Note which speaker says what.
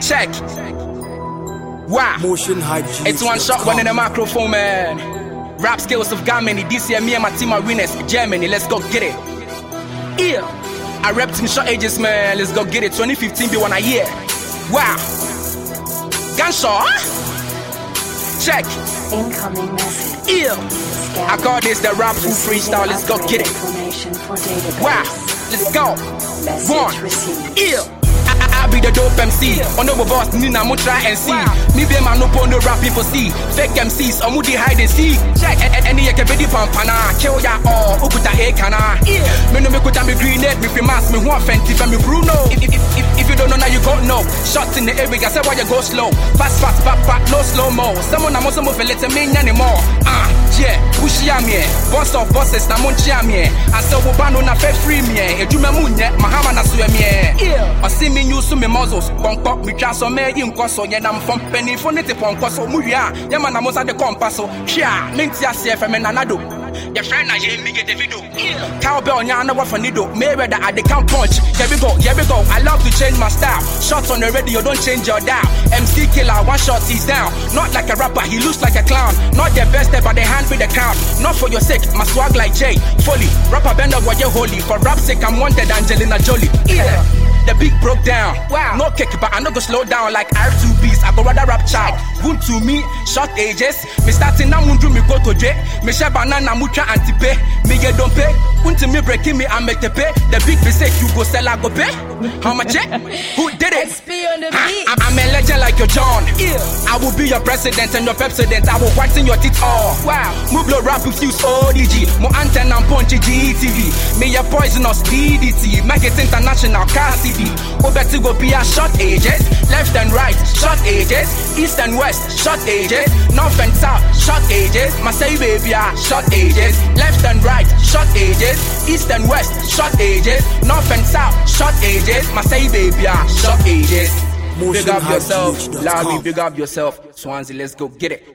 Speaker 1: Check. Wow.
Speaker 2: Motion hype G.
Speaker 1: It's one shot, one in the microphone, man. Rap skills of Germany. This year, me and my team are winners. Germany, let's go get it. Yeah. I rep team short ages, man. Let's go get it. 2015 be one a year. Wow. Gunshot. Check.
Speaker 3: Incoming message.
Speaker 1: Yeah. I call this the rap food freestyle. Let's go get it.
Speaker 3: Information for database.
Speaker 1: Wow. Let's go.
Speaker 3: Message
Speaker 1: One.
Speaker 3: received.
Speaker 1: Yeah. I, I be the dope MC. On the boss, Nina, mo try and see. Me be man no pon no rap people see. Fake MCs, di hide and see. Check. Any yeke be pampana. Kill ya all. Ukuta e kana. Me no me kuta me grenade. Me free mask. Me want fenty. Me Bruno. If, if, if, if you don't know now, you got no. Shots in the area. Say why you go slow. Fast, fast, back, back, no slow mo. Someone I'm also moving. Let me anymore. Ah, yeah. Push ya me. Boss of bosses. Na mon chia me. I say wo bano na fe free me. Ejume munye. Mahama na suwe me. I the video. Cowbell nyana what for nido. Mayweather at the count punch. Here we go, here we go. I love to change my style. Shots on the radio, don't change your dial. MC killer, one shot he's down. Not like a rapper, he looks like a clown. Not the best but they hand with the crown. Not for your sake, my swag like Jay. Foley, rapper bend up what you holy. For rap sake, I'm wanted Angelina Jolie. Yeah. The beat broke down. Wow. No kick, but I no go slow down like R2Bees. I go rather rap child. Wound to me, short ages. Me starting now, mundu me go to J. Me share banana, mucha anti-pay. Me get don't pay. Until me breaking me, I make the pay. The big mistake, you go sell, I go pay. How much it? Eh? Who did it?
Speaker 4: XP on the beat.
Speaker 1: I'm, I'm a legend like your John. Yeah. I will be your president and your president. I will whiten your teeth off. Wow. Move blow rap with Fuse ODG. More antenna and punchy GTV. Me your poisonous DDT. Make it international car CD. Obeti go be a short ages. Left and right, short ages. East and west, short ages. North and south, short ages. Masai baby, ah, short ages. Left and right, short ages. East and west, short ages. North and south, short ages. Masai baby, ah, short ages. Big up yourself, Larry. Big up yourself, Swansea. Let's go get it.